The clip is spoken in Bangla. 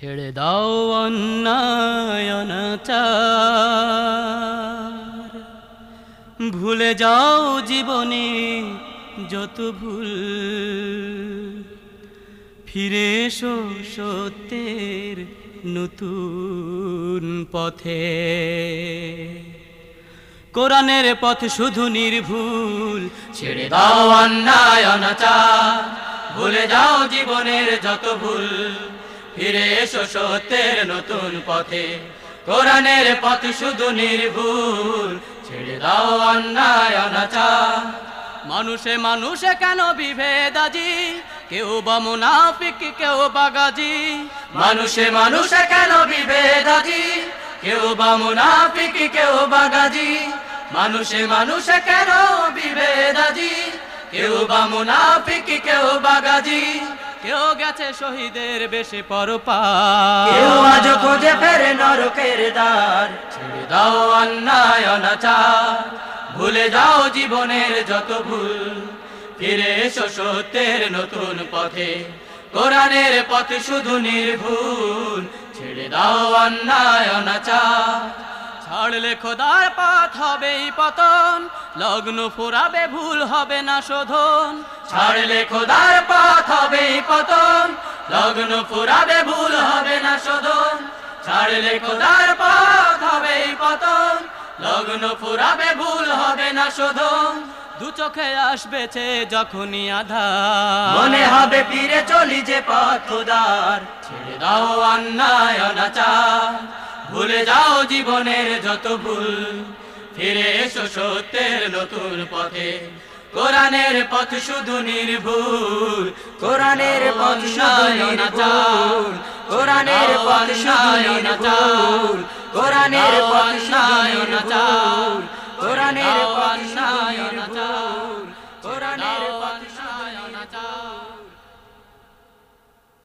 ছেড়ে দাও অন্যায় অনাচার ভুলে যাও জীবনে যত ভুল। ফিরে এসো সত্যের নতুন পথে। কোরআনের পথ শুধু নির্ভুল। ছেড়ে দাও অন্যায় অনাচার ভুলে যাও জীবনের যত ভুল। ফিরে এসো সত্যের নতুন পথে। কোরআনের পথ শুধু নির্ভুল। ছেড়ে দাও অন্যায়, অনাচার। মানুষে মানুষে কেন বিভেদ আজি? কেউ বা মুনাফিক, কেউ বা গাজি। মানুষে মানুষে কেন বিভেদ আজি? কেউ বা মুনাফিক, কেউ বা গাজি। মানুষে মানুষে কেন বিভেদ আজি? কেউ বা মুনাফিক, কেউ বা গাজি। গেছে শহীদের বেশে কেউ আজ ফেরে নরকের দ্বার। ছেড়ে দাও অন্যায়, অনাচার। ভুলে যাও জীবনের যত ভুল। ফিরে এসো সত্যের নতুন পথে। কোরআনের পথ শুধু নির্ভুল। ছেড়ে দাও অন্যায়, অনাচার। ছাড়লে খোদার পথ হবেই পতন। লগ্ন ফুরাবে, ভুল হবে না শোধন। ছাড়লে খোদার পথ হবেই পতন। লগ্ন ফুরাবে ভুল হবে না শোধন ছাড়লে খোদার পথ হবেই পতন। লগ্ন ফুরাবে ভুল হবে না শোধন দু চোখে আসবেছে যখনই আধার। মনে হবে ফিরে চলি যে পথ খোদার। ছেড়ে দাও অন্যায় অনাচার। ভুলে যাও জীবনের যত ভুল। ফিরে এসো সত্যের নতুন পথে। কোরআনের পথ শুধু নির্ভুল কোরআনের পথ শুধু কোরআনের পথ শুধু কোরআনের পথ শুধু